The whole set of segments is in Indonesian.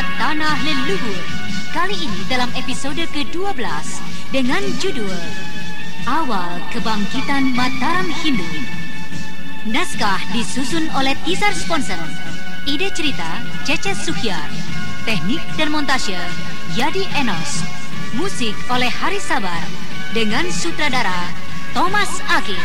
Cerita Tanah Leluhur. Kali ini dalam episode ke-12 Dengan judul Awal Kebangkitan Mataram Hindu. Naskah disusun oleh Tizar Sponsor. Ide cerita Cece Suhyar. Teknik dan montase Yadi Enos. Musik oleh Hari Sabar Dengan sutradara Thomas Aki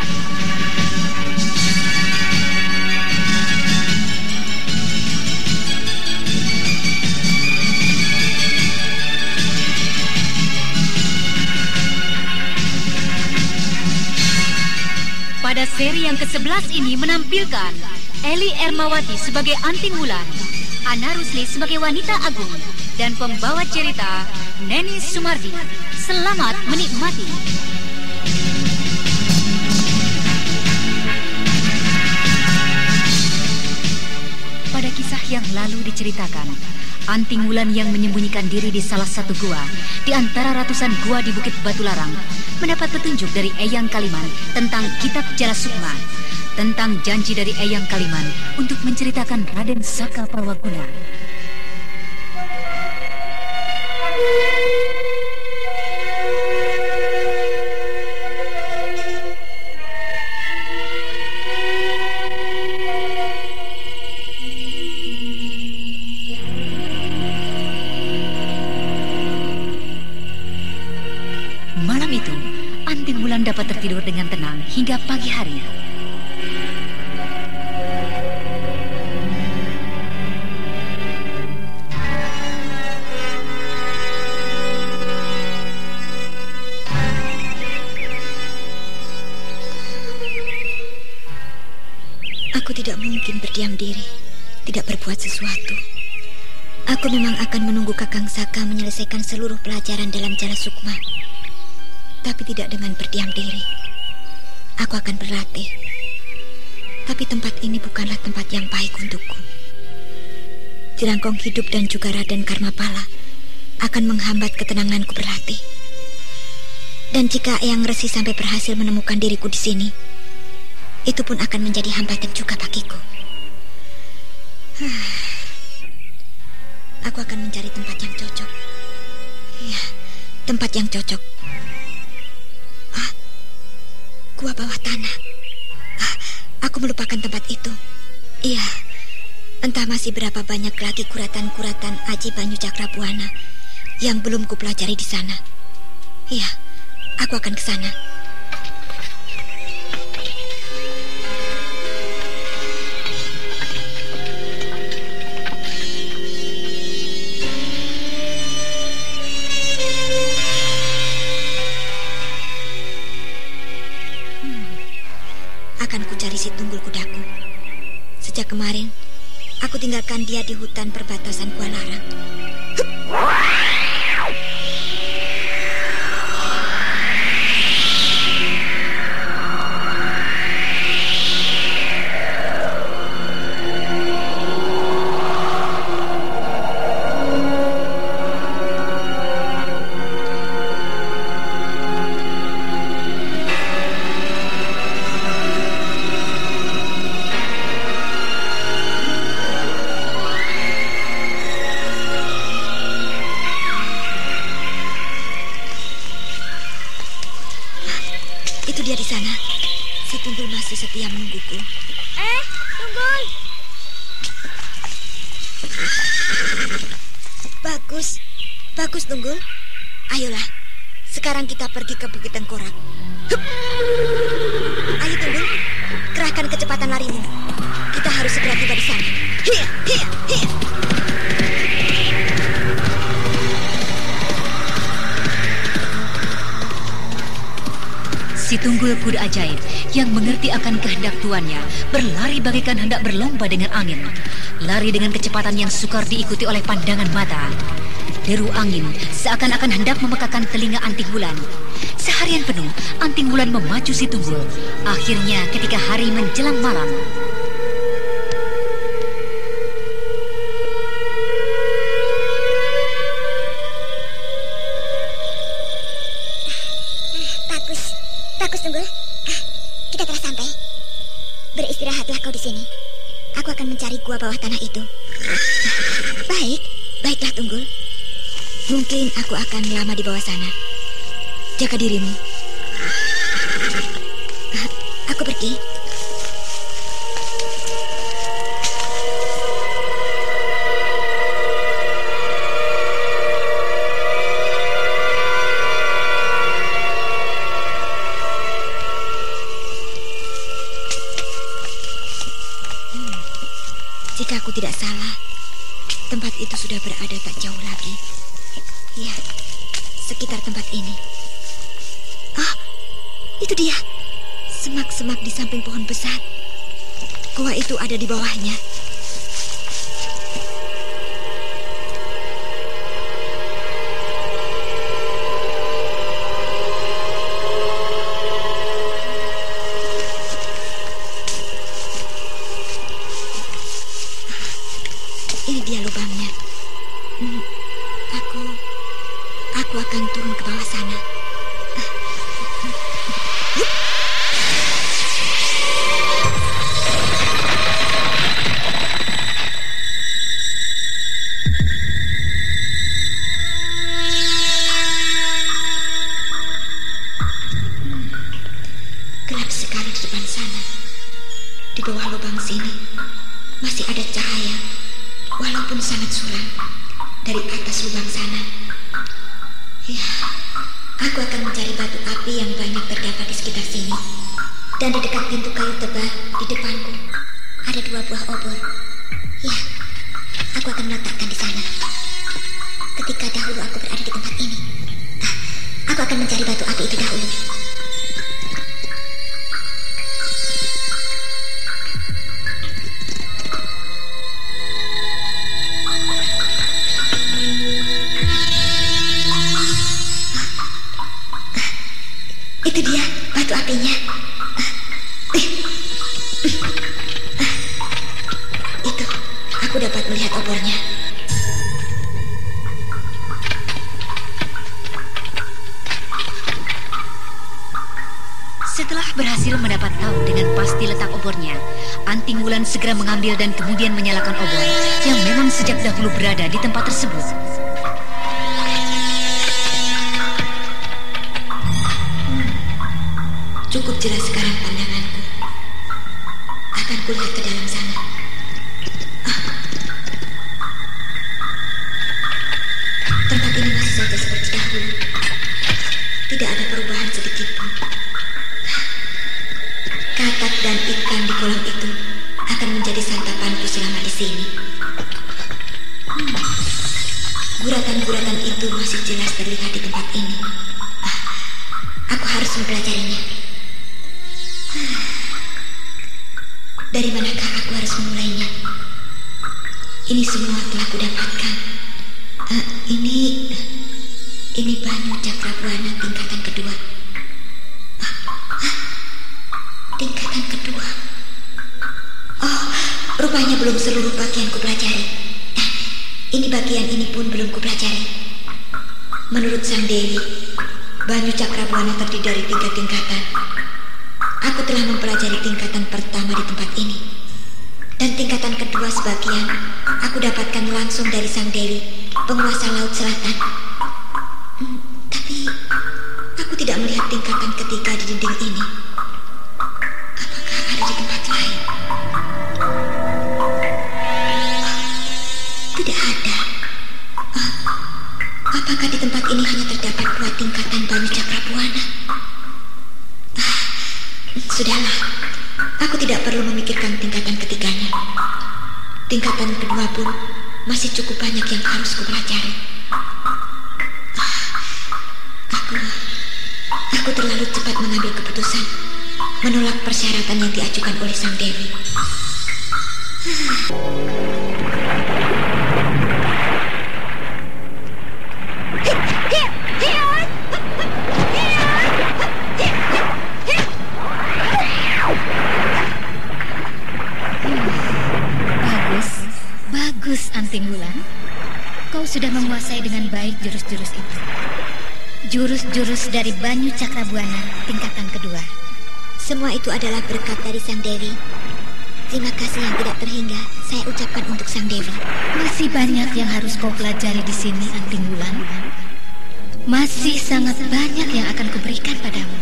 Pada seri yang ke-11 ini menampilkan Eli Ermawati sebagai Anting Wulan, Ana Rusli sebagai wanita agung, dan pembawa cerita Neni Sumardi. Selamat menikmati. Pada kisah yang lalu diceritakan, Anting Wulan yang menyembunyikan diri di salah satu gua di antara ratusan gua di Bukit Batu Larang mendapat petunjuk dari Eyang Kaliman tentang Kitab Jala Sukma, tentang janji dari Eyang Kaliman untuk menceritakan Raden Saka Parwaguna. Jelangkong hidup dan juga Raden Karmapala akan menghambat ketenanganku berlatih. Dan jika Eyang Resi sampai berhasil menemukan diriku di sini, itu pun akan menjadi hambatan juga bagiku. Aku akan mencari tempat yang cocok. Ya, tempat yang cocok. Ah, gua bawah tanah. Ah, aku melupakan tempat itu. Iya, entah masih berapa banyak Aji Banyu Cakrabuana yang belum kupelajari di sana. Iya, aku akan ke sana. akan kucari si tunggul kudaku. Sejak kemarin, aku tinggalkan dia di hutan perbatasan dengan angin. Lari dengan kecepatan yang sukar diikuti oleh pandangan mata. Deru angin seakan-akan hendak memekakan telinga Anting Wulan. Seharian penuh, Anting Wulan memacu si tunggul. Akhirnya ketika hari menjelang malam, Bagus, bagus tunggul. Ah, kita telah sampai. Beristirahatlah kau di sini. Aku akan mencari gua bawah tanah itu. Baik, baiklah Tunggul. Mungkin aku akan lama di bawah sana. Jaga dirimu. Ah, aku pergi. Tidak salah, tempat itu sudah berada tak jauh lagi. Ya, sekitar tempat ini. Ah, itu dia. Semak-semak di samping pohon besar. Gua itu ada di bawahnya. Setelah berhasil mendapat tahu dengan pasti letak obornya, Anting Wulan segera mengambil dan kemudian menyalakan obor yang memang sejak dahulu berada di tempat tersebut. Cukup jelas sekarang pandanganku. Akan kulihat ke dalam masih jelas Cakrabuana terdiri dari tiga tingkatan. Aku telah mempelajari tingkatan pertama di tempat ini. Dan tingkatan kedua sebagian aku dapatkan langsung dari Sang Dewi, penguasa Laut Selatan. Hmm, tapi aku tidak melihat tingkatan ketiga di dinding ini. Apakah di tempat ini hanya terdapat dua tingkatan Banyu Cakrabuana? Sudahlah, aku tidak perlu memikirkan tingkatan ketiganya. Tingkatan kedua pun masih cukup banyak yang harus kupelajari. Ah, Aku, aku terlalu cepat mengambil keputusan, menolak persyaratan yang diajukan oleh Sang Dewi. Bagus, Anting Wulan. Kau sudah menguasai dengan baik jurus-jurus itu. Jurus-jurus dari Banyu Cakrabuana tingkatan kedua. Semua itu adalah berkat dari Sang Dewi. Terima kasih yang tidak terhingga saya ucapkan untuk Sang Dewi. Masih banyak yang harus kau pelajari di sini, Anting Wulan. Masih sangat banyak yang akan kuberikan padamu.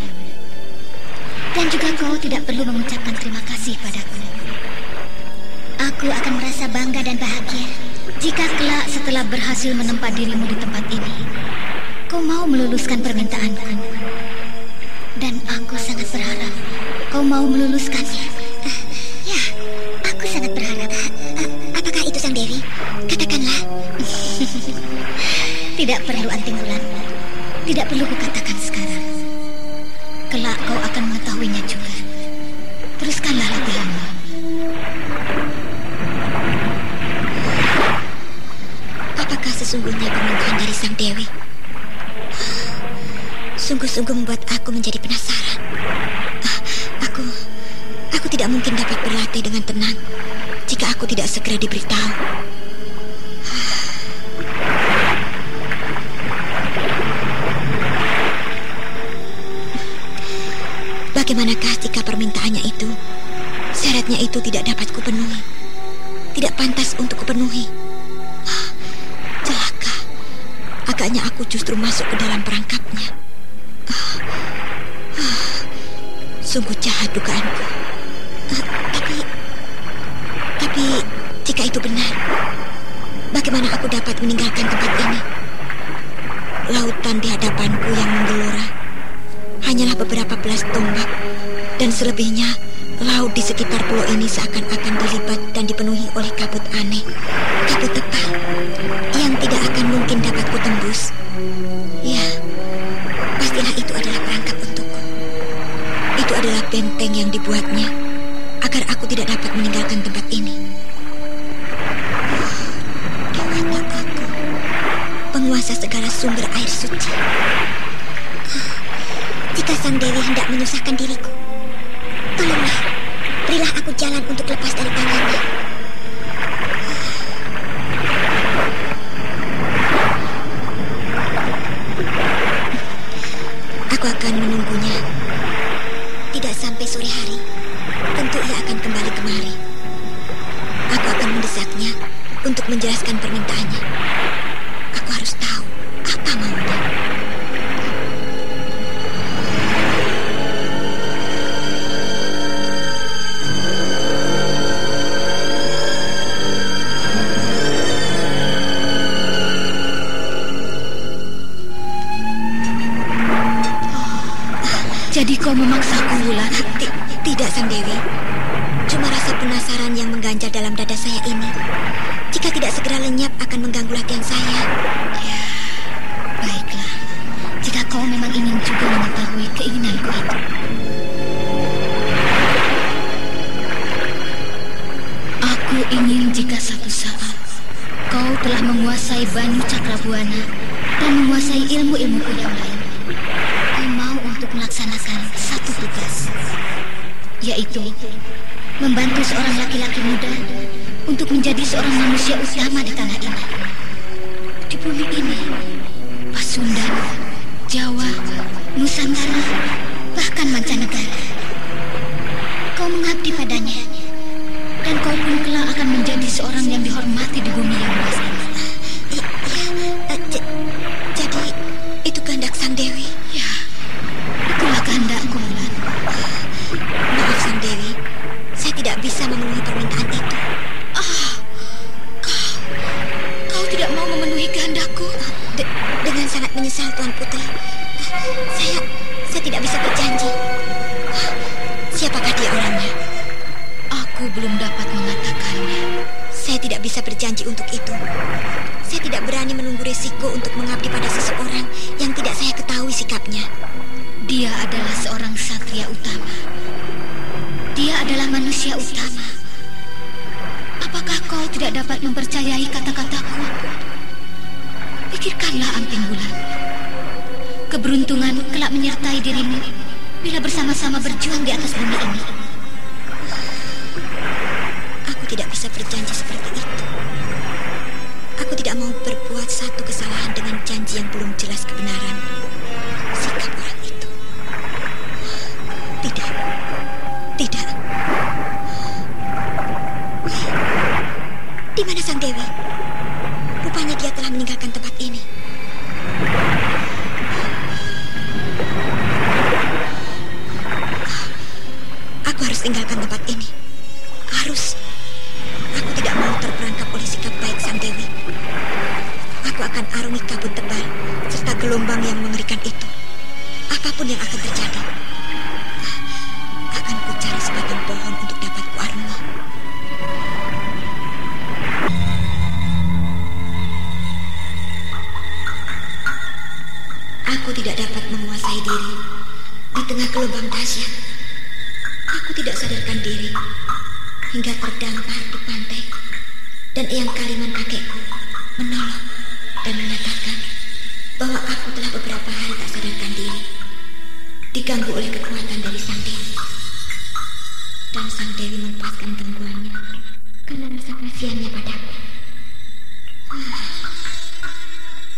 Dan juga kau tidak perlu mengucapkan terima kasih padaku. Aku akan merasa bangga dan bahagia jika kelak setelah berhasil menempat dirimu di tempat ini, kau mau meluluskan permintaanku. Dan aku sangat berharap kau mau meluluskannya. Uh, ya, aku sangat berharap. Uh, apakah itu Sang Dewi? Katakanlah. Tidak perlu anting bulan. Tidak perlu kukatakan sekarang. Kelak kau akan mengetahuinya juga. Teruskanlah sesungguhnya permintaan dari Sang Dewi? Sungguh-sungguh membuat aku menjadi penasaran. Ah, aku, aku tidak mungkin dapat berlatih dengan tenang jika aku tidak segera diberitahu. Bagaimanakah jika permintaannya itu, syaratnya itu tidak dapat kupenuhi, tidak pantas untuk kupenuhi? Agaknya aku justru masuk ke dalam perangkapnya. Sungguh jahat dugaanku. Tapi, tapi jika itu benar, bagaimana aku dapat meninggalkan tempat ini? Lautan di hadapanku yang menggelora hanyalah beberapa belas tombak dan selebihnya laut di sekitar pulau ini seakan-akan dilipat dan dipenuhi oleh kabut aneh, kabut tebal yang tidak akan mungkin dapat kutembus. Ya, pastilah itu adalah perangkap untukku. Itu adalah benteng yang dibuatnya agar aku tidak dapat meninggalkan tempat ini. Dewata aku, penguasa segala sumber air suci. Jika Sang Dewi hendak menyusahkan diriku, tolonglah, berilah aku jalan untuk lepas dari tangannya. Jawa, Nusantara, bahkan mancanegara. Kau mengabdi padanya, dan kau pun kelak akan menjadi seorang yang dihormati di bumi yang luas ini. Bersama-sama berjuang di atas bumi ini.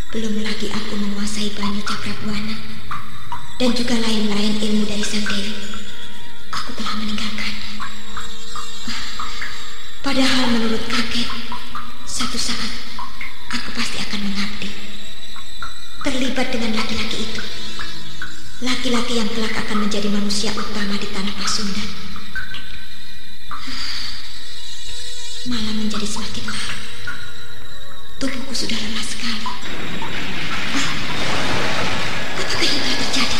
Belum lagi aku menguasai banyu cakrabuana dan juga lain-lain ilmu dari sang dewi. Aku telah meninggalkannya Ah, padahal menurut kakek satu saat aku pasti akan mengabdi. Terlibat dengan laki-laki itu. Laki-laki yang kelak akan menjadi manusia utama di tanah Pasundan. Malam menjadi semakin larut tubuhku sudah lelah sekali Ah, apakah yang telah terjadi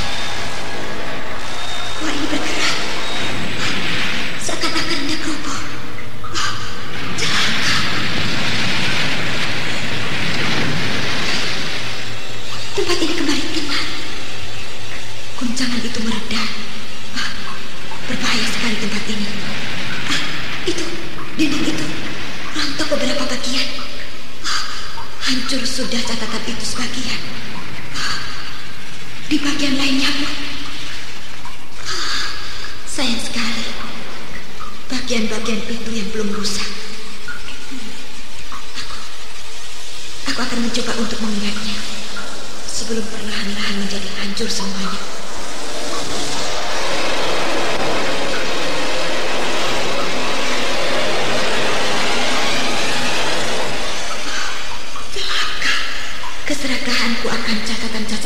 wah ini bergerak seakan-akan hendak roboh Ah, celaka Tempat ini kembali tenang. Guncangan itu mereda. Ah, berbahaya sekali tempat ini. Ah, itu, dinding itu, rontok beberapa bagian. Ah, hancur sudah catatan itu sebagian. Ah, di bagian lainnya pun. Ah, sayang sekali. Bagian-bagian itu yang belum rusak. Hmm, Aku, aku akan mencoba untuk mengingatnya sebelum perlahan-lahan menjadi hancur semuanya. Keserakahanku akan catatan-catatan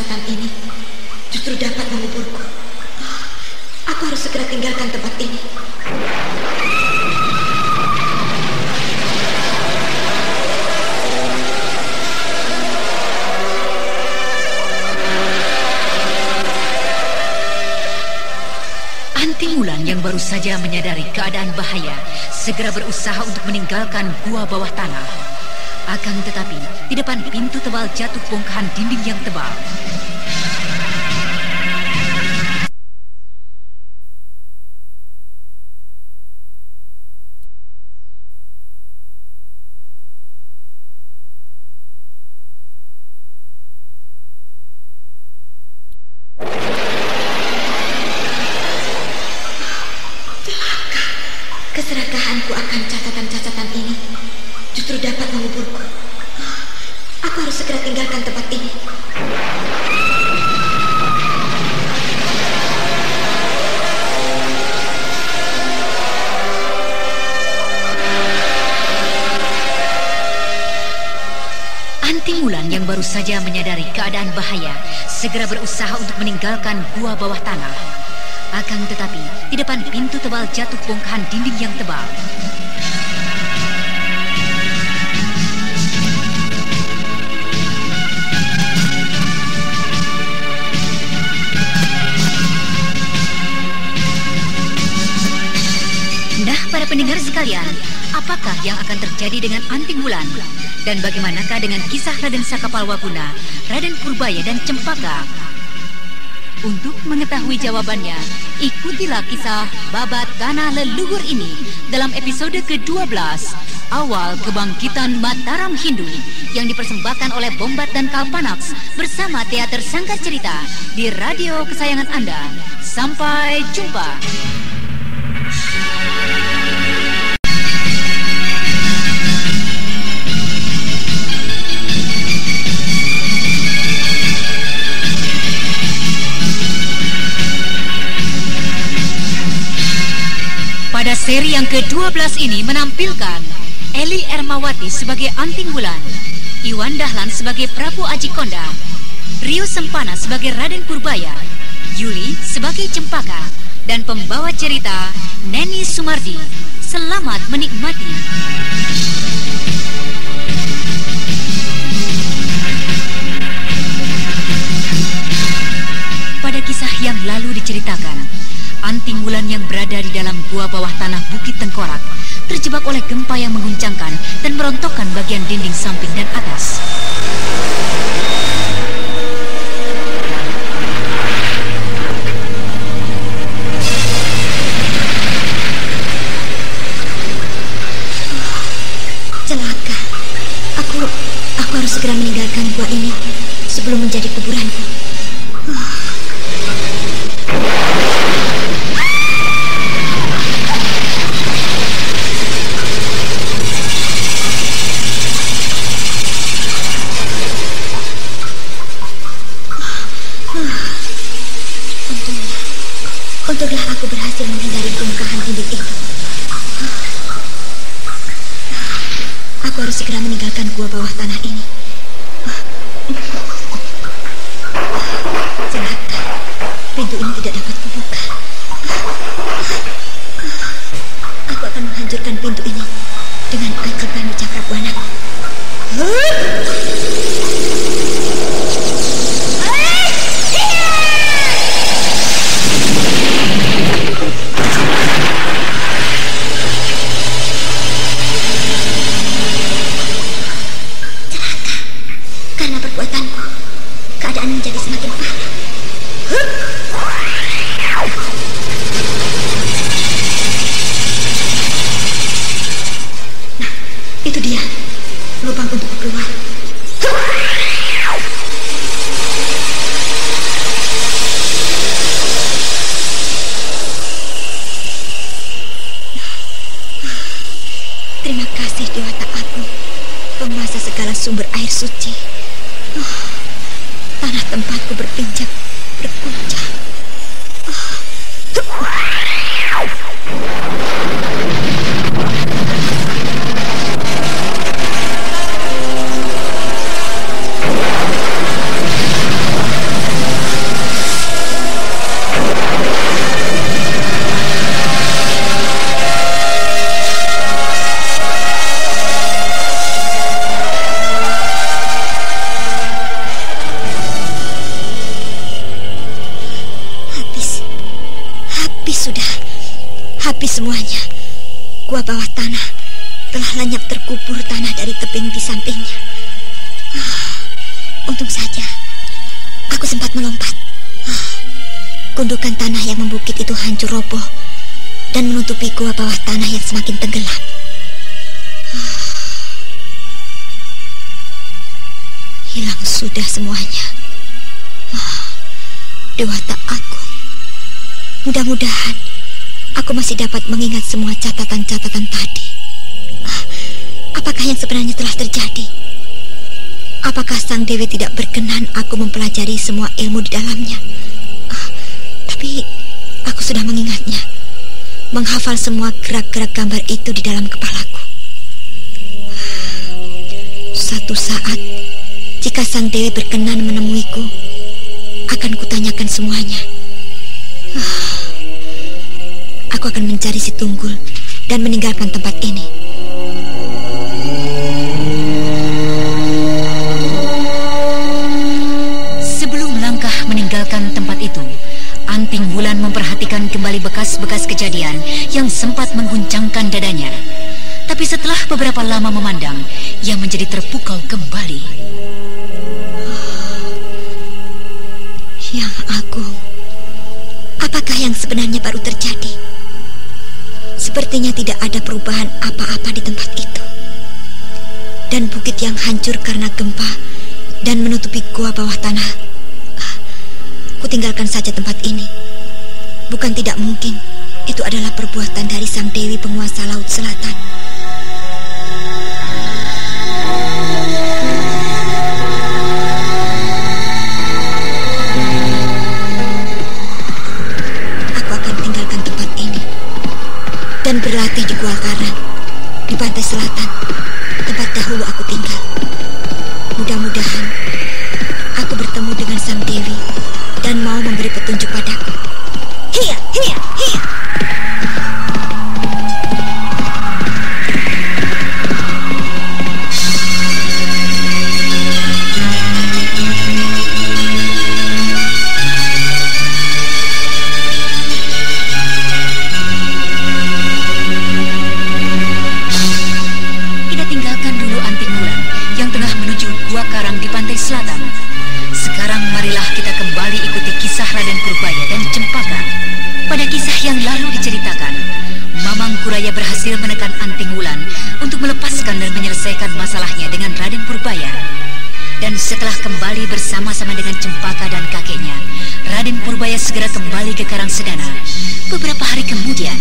segera berusaha untuk meninggalkan gua bawah tanah. Akan tetapi, di depan pintu tebal jatuh bongkahan dinding yang tebal. Justru dapat menguburku. Aku harus segera tinggalkan tempat ini. Anting yang baru saja menyadari keadaan bahaya segera berusaha untuk meninggalkan gua bawah tanah. Akan tetapi, di depan pintu tebal jatuh bongkahan dinding yang tebal. Sekalian, apakah yang akan terjadi dengan Anting Wulan? Dan bagaimanakah dengan kisah Raden Sakapalwaguna, Raden Purbaya dan Cempaka? Untuk mengetahui jawabannya, ikutilah kisah babat tanah leluhur ini dalam episode ke-12 Awal Kebangkitan Mataram Hindu yang dipersembahkan oleh Bombat dan Kalpanax bersama Teater Sangka Cerita di radio kesayangan Anda. Sampai jumpa. Ke-12 ini menampilkan Eli Ermawati sebagai Anting Wulan, Iwan Dahlan sebagai Prabu Aji Konda, Rio Sempana sebagai Raden Purbaya, Yuli sebagai Cempaka, dan pembawa cerita Neni Sumardi. Selamat menikmati. Pada kisah yang lalu diceritakan, Anting Wulan yang berada di dalam gua bawah tanah Bukit Tengkorak terjebak oleh gempa yang mengguncangkan dan merontokkan bagian dinding samping dan atas. segera meninggalkan gua ini sebelum menjadi kuburanku. Untunglah, untunglah aku berhasil menghindari bongkahan dinding itu. Aku harus segera meninggalkan gua bawah tanah ini. Sumber air suci. Oh, tanah tempatku berpijak, berguncang. semuanya. Itu hancur roboh dan menutupi gua bawah tanah yang semakin tenggelam. Ah, hilang sudah semuanya. Dewa tak agung. Mudah-mudahan aku masih dapat mengingat semua catatan-catatan tadi. Ah, apakah yang sebenarnya telah terjadi? Apakah Sang Dewi tidak berkenan aku mempelajari semua ilmu di dalamnya? Ah, tapi aku sudah mengingatnya. Menghafal semua gerak-gerak gambar itu di dalam kepalaku. Suatu saat, jika Sang Dewi berkenan menemuiku, akan kutanyakan semuanya. Ah, Aku akan mencari si Tunggul dan meninggalkan tempat ini. Bulan memperhatikan kembali bekas-bekas kejadian yang sempat mengguncangkan dadanya. Tapi setelah beberapa lama memandang, ia menjadi terpukau kembali. Yang Agung, apakah yang sebenarnya baru terjadi? Sepertinya tidak ada perubahan apa-apa di tempat itu. Dan bukit yang hancur karena gempa dan menutupi gua bawah tanah. Ah, ku tinggalkan saja tempat ini. Bukan tidak mungkin itu adalah perbuatan dari sang dewi penguasa laut selatan. dan berlatih di Gua Karang di pantai selatan. tunggal. Mudah-mudahan aku bertemu dengan Sang Dewi dan mau memberi petunjuk padaku. here, here, here. Hiya, hiya, hiya. Setelah kembali bersama-sama dengan Cempaka dan kakeknya, Raden Purbaya segera kembali ke Karang Sedana. Beberapa hari kemudian,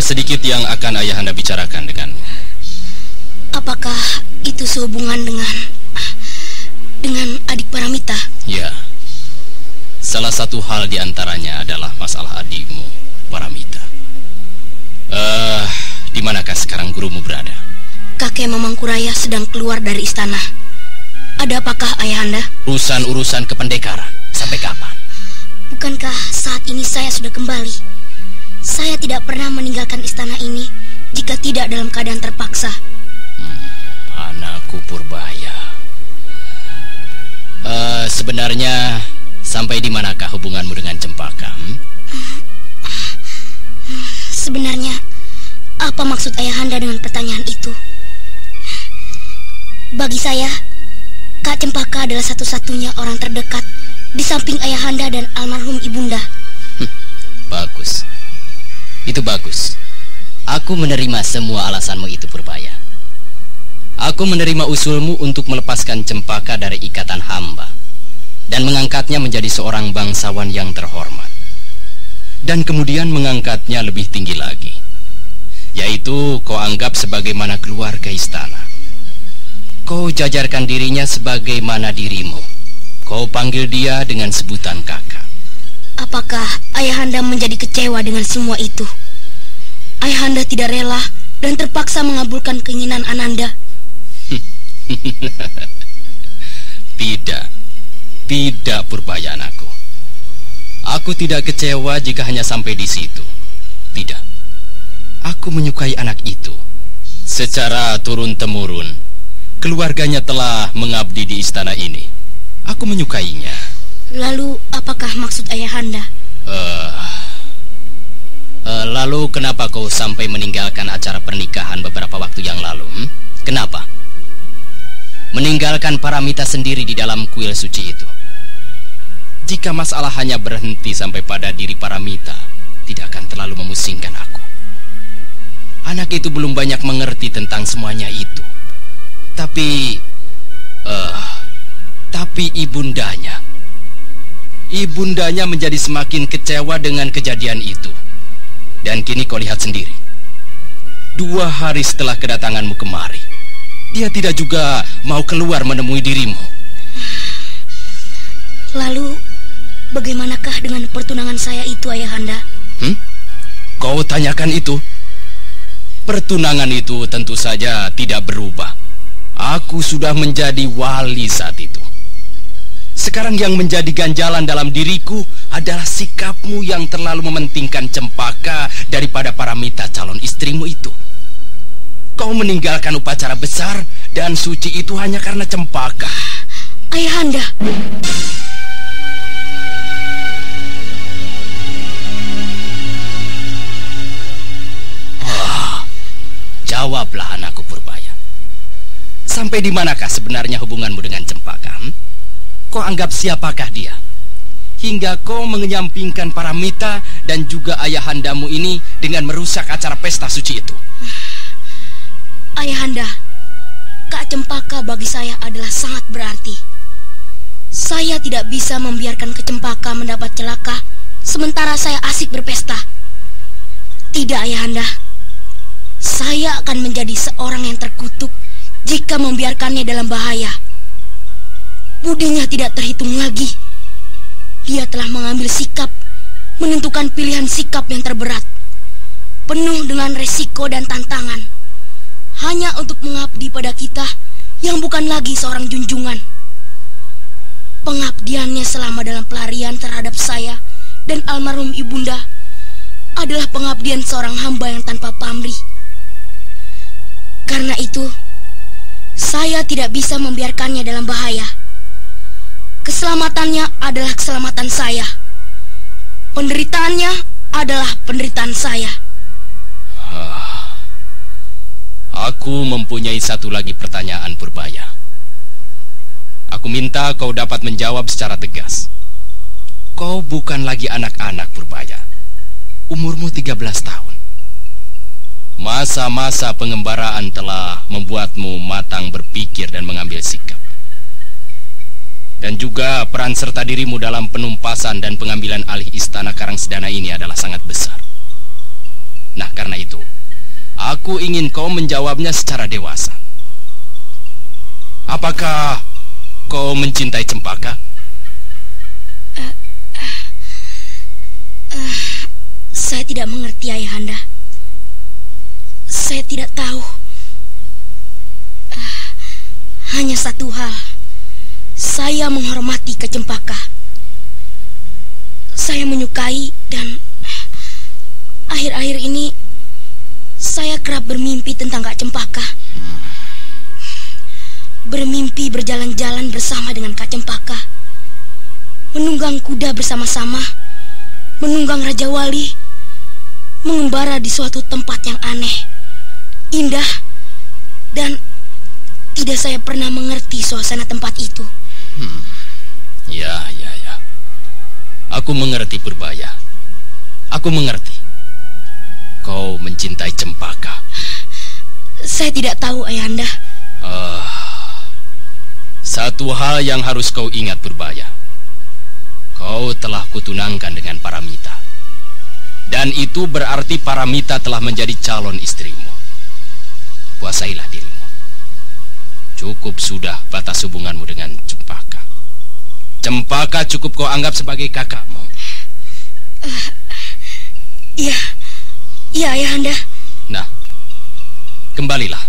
Ada sedikit yang akan ayahanda bicarakan denganmu. Apakah itu sehubungan dengan dengan adik Paramita? Ya. Salah satu hal di antaranya adalah masalah adikmu, Paramita. Eh, uh, di manakah sekarang gurumu berada? Kakek Mamangkuraya sedang keluar dari istana. Ada apakah ayahanda? Urusan-urusan kependekaran. Sampai kapan? Bukankah saat ini saya sudah kembali? Saya tidak pernah meninggalkan istana ini jika tidak dalam keadaan terpaksa. Hmm, anakku Purbaya. Uh, sebenarnya sampai di manakah hubunganmu dengan Cempaka? Hmm? Sebenarnya apa maksud ayahanda dengan pertanyaan itu? Bagi saya, Kak Cempaka adalah satu-satunya orang terdekat di samping ayahanda dan almarhum ibunda. Hmm, bagus. Itu bagus. Aku menerima semua alasanmu itu Purbaya. Aku menerima usulmu untuk melepaskan Cempaka dari ikatan hamba dan mengangkatnya menjadi seorang bangsawan yang terhormat. Dan kemudian mengangkatnya lebih tinggi lagi, yaitu kau anggap sebagaimana keluarga istana. Kau jajarkan dirinya sebagaimana dirimu. Kau panggil dia dengan sebutan kakak. Apakah ayahanda menjadi kecewa dengan semua itu? Ayahanda tidak rela dan terpaksa mengabulkan keinginan Ananda. tidak, tidak Purbaya anakku. Aku tidak kecewa jika hanya sampai di situ. Tidak. Aku menyukai anak itu. Secara turun-temurun, keluarganya telah mengabdi di istana ini. Aku menyukainya. Lalu apakah maksud ayahanda? Uh, uh, lalu kenapa kau sampai meninggalkan acara pernikahan beberapa waktu yang lalu? Hmm? Kenapa? Meninggalkan Paramita sendiri di dalam kuil suci itu. Jika masalah hanya berhenti sampai pada diri Paramita, tidak akan terlalu memusingkan aku. Anak itu belum banyak mengerti tentang semuanya itu. Tapi, uh, tapi ibundanya Ibundanya menjadi semakin kecewa dengan kejadian itu. Dan kini kau lihat sendiri. Dua hari setelah kedatanganmu kemari, dia tidak juga mau keluar menemui dirimu. Lalu, bagaimanakah dengan pertunangan saya itu, Ayahanda? Hmm? Kau tanyakan itu? Pertunangan itu tentu saja tidak berubah. Aku sudah menjadi wali saat itu. Sekarang yang menjadi ganjalan dalam diriku adalah sikapmu yang terlalu mementingkan cempaka daripada para mita calon istrimu itu. Kau meninggalkan upacara besar dan suci itu hanya karena cempaka. Ayahanda. Oh, jawablah anakku Purbaya. Sampai di manakah sebenarnya hubunganmu dengan cempaka? Kau anggap siapakah dia? Hingga kau mengenyampingkan para mita dan juga ayahandamu ini dengan merusak acara pesta suci itu. Ayahanda, Kak Cempaka bagi saya adalah sangat berarti. Saya tidak bisa membiarkan Kak Cempaka mendapat celaka sementara saya asik berpesta. Tidak, Ayahanda. Saya akan menjadi seorang yang terkutuk jika membiarkannya dalam bahaya. Budinya tidak terhitung lagi. Dia telah mengambil sikap, menentukan pilihan sikap yang terberat. Penuh dengan resiko dan tantangan. Hanya untuk mengabdi pada kita yang bukan lagi seorang junjungan. Pengabdiannya selama dalam pelarian terhadap saya dan almarhum ibunda adalah pengabdian seorang hamba yang tanpa pamrih. Karena itu, saya tidak bisa membiarkannya dalam bahaya. Keselamatannya adalah keselamatan saya. Penderitaannya adalah penderitaan saya. Ah, aku mempunyai satu lagi pertanyaan Purbaya. Aku minta kau dapat menjawab secara tegas. Kau bukan lagi anak-anak Purbaya. Umurmu 13 tahun. Masa-masa pengembaraan telah membuatmu matang berpikir dan mengambil sikap. Dan juga peran serta dirimu dalam penumpasan dan pengambilan alih istana Karangsedana ini adalah sangat besar. Nah, karena itu, aku ingin kau menjawabnya secara dewasa. Apakah kau mencintai Cempaka? Uh, uh, uh, saya tidak mengerti, Ayahanda. Saya tidak tahu. Uh, hanya satu hal. Saya menghormati kecempaka. Saya menyukai dan akhir-akhir ini saya kerap bermimpi tentang Kak Cempaka. Bermimpi berjalan-jalan bersama dengan Kak Cempaka. Menunggang kuda bersama-sama. Menunggang Raja Wali. Mengembara di suatu tempat yang aneh indah tidak saya pernah mengerti suasana tempat itu. Hmm. Ya, ya, ya. Aku mengerti Purbaya. Aku mengerti. Kau mencintai Cempaka. Saya tidak tahu, Ayanda. Uh, satu hal yang harus kau ingat, Purbaya. Kau telah kutunangkan dengan Paramita. Dan itu berarti Paramita telah menjadi calon istrimu kuasailah dirimu. Cukup sudah batas hubunganmu dengan Cempaka. Cempaka cukup kau anggap sebagai kakakmu. Uh, iya, iya ayahanda. Nah, kembalilah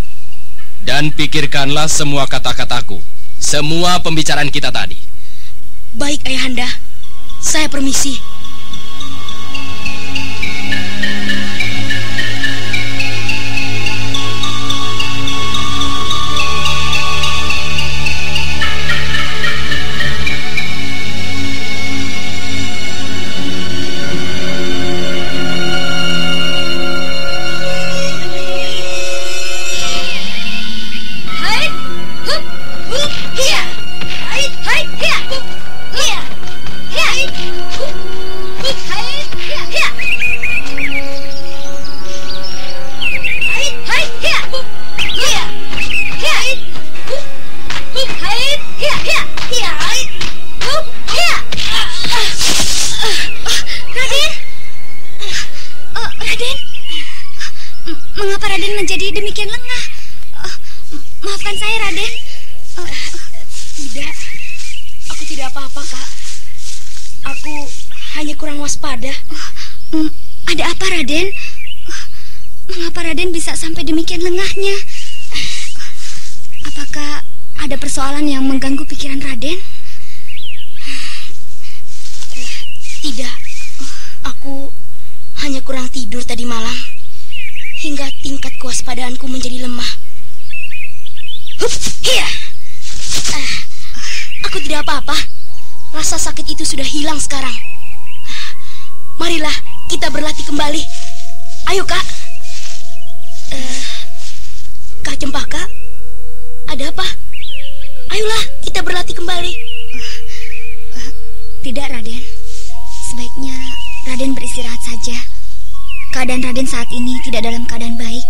dan pikirkanlah semua kata-kataku, semua pembicaraan kita tadi. Baik ayahanda, saya permisi. Persoalan yang mengganggu pikiran Raden? Tidak. Aku hanya kurang tidur tadi malam. Hingga tingkat kewaspadaanku menjadi lemah. Uh, aku tidak apa-apa. Rasa sakit itu sudah hilang sekarang. Marilah kita berlatih kembali. Ayo, Kak. Kak Cempaka, ada apa? Ayolah, kita berlatih kembali. Uh, uh, tidak, Raden. Sebaiknya Raden beristirahat saja. Keadaan Raden saat ini tidak dalam keadaan baik.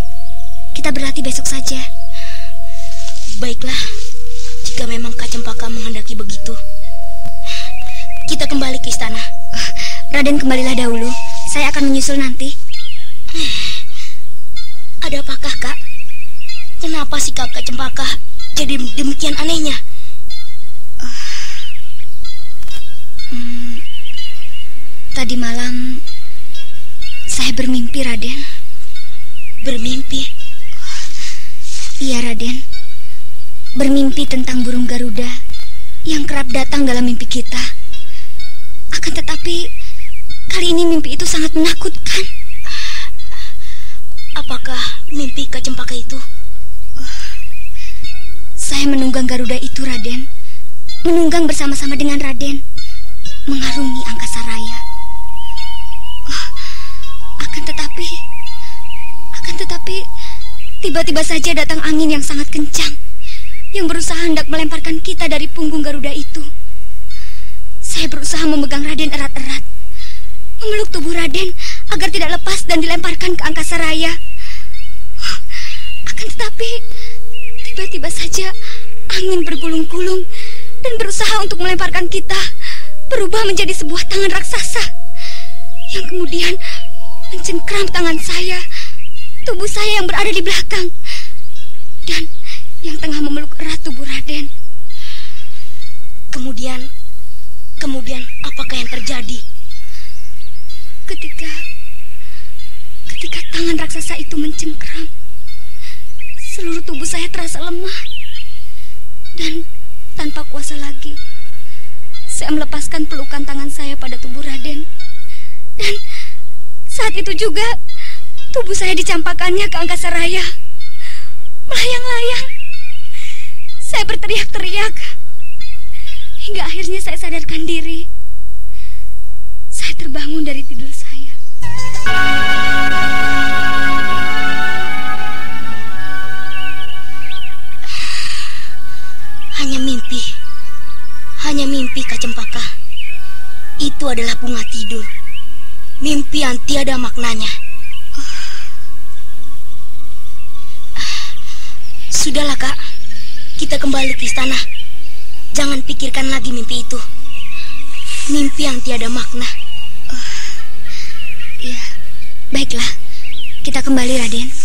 Kita berlatih besok saja. Baiklah, jika memang Kak Cempaka menghendaki begitu. Kita kembali ke istana. Uh, Raden kembalilah dahulu. Saya akan menyusul nanti. Ada apakah, Kak? Kenapa si kakak Cempaka jadi demikian anehnya? Uh, hmm, tadi malam saya bermimpi, Raden. Bermimpi? Iya, Raden. Bermimpi tentang burung Garuda yang kerap datang dalam mimpi kita. Akan tetapi, kali ini mimpi itu sangat menakutkan. Apakah mimpi Kak Cempaka itu? Saya menunggang Garuda itu, Raden. Menunggang bersama-sama dengan Raden. Mengarungi angkasa raya. Uh, akan tetapi... Akan tetapi... Tiba-tiba saja datang angin yang sangat kencang. Yang berusaha hendak melemparkan kita dari punggung Garuda itu. Saya berusaha memegang Raden erat-erat. Memeluk tubuh Raden agar tidak lepas dan dilemparkan ke angkasa raya. Akan tetapi, tiba-tiba saja angin bergulung-gulung dan berusaha untuk melemparkan kita berubah menjadi sebuah tangan raksasa yang kemudian mencengkram tangan saya, tubuh saya yang berada di belakang, dan yang tengah memeluk erat tubuh Raden. Kemudian, kemudian apakah yang terjadi? Ketika Ketika tangan raksasa itu mencengkram, seluruh tubuh saya terasa lemah. Dan tanpa kuasa lagi, saya melepaskan pelukan tangan saya pada tubuh Raden. Dan saat itu juga, tubuh saya dicampakannya ke angkasa raya. Melayang-layang. Saya berteriak-teriak. Hingga akhirnya saya sadarkan diri. Saya terbangun dari tidur saya. Bunga tidur. Mimpi yang tiada maknanya. Sudahlah kak, kita kembali ke istana. Jangan pikirkan lagi mimpi itu. Mimpi yang tiada makna. Ya, baiklah. Kita kembali, Raden.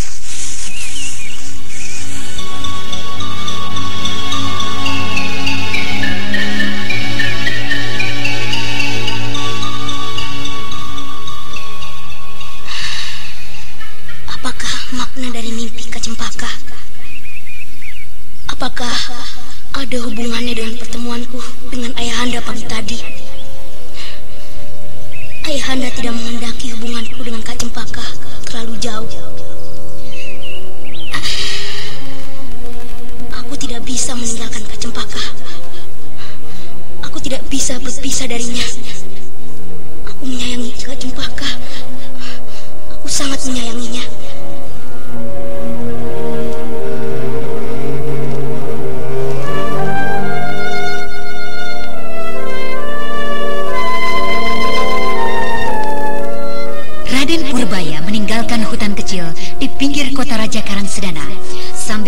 Apakah ada hubungannya dengan pertemuanku dengan ayahanda pagi tadi? Ayahanda tidak menghendaki hubunganku dengan Kak Cempaka terlalu jauh. Aku tidak bisa meninggalkan Kak Cempaka. Aku tidak bisa berpisah darinya. Aku menyayangi Kak Cempaka. Aku sangat menyayanginya.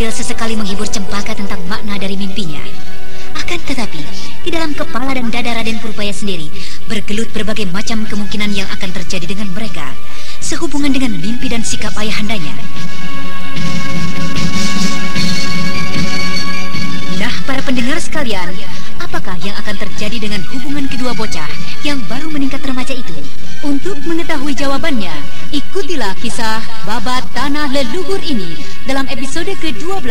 Sambil sesekali menghibur Cempaka tentang makna dari mimpinya. Akan tetapi, di dalam kepala dan dada Raden Purbaya sendiri bergelut berbagai macam kemungkinan yang akan terjadi dengan mereka sehubungan dengan mimpi dan sikap ayahandanya. Nah, para pendengar sekalian, apakah yang akan terjadi dengan hubungan kedua bocah yang baru meningkat remaja itu? Untuk mengetahui jawabannya, ikutilah kisah babat tanah leluhur ini dalam episode ke-12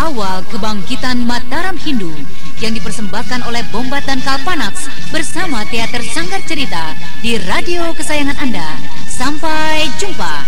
awal kebangkitan Mataram Hindu yang dipersembahkan oleh Bombat dan Kalpanax bersama Teater Sanggar Cerita di radio kesayangan Anda. Sampai jumpa.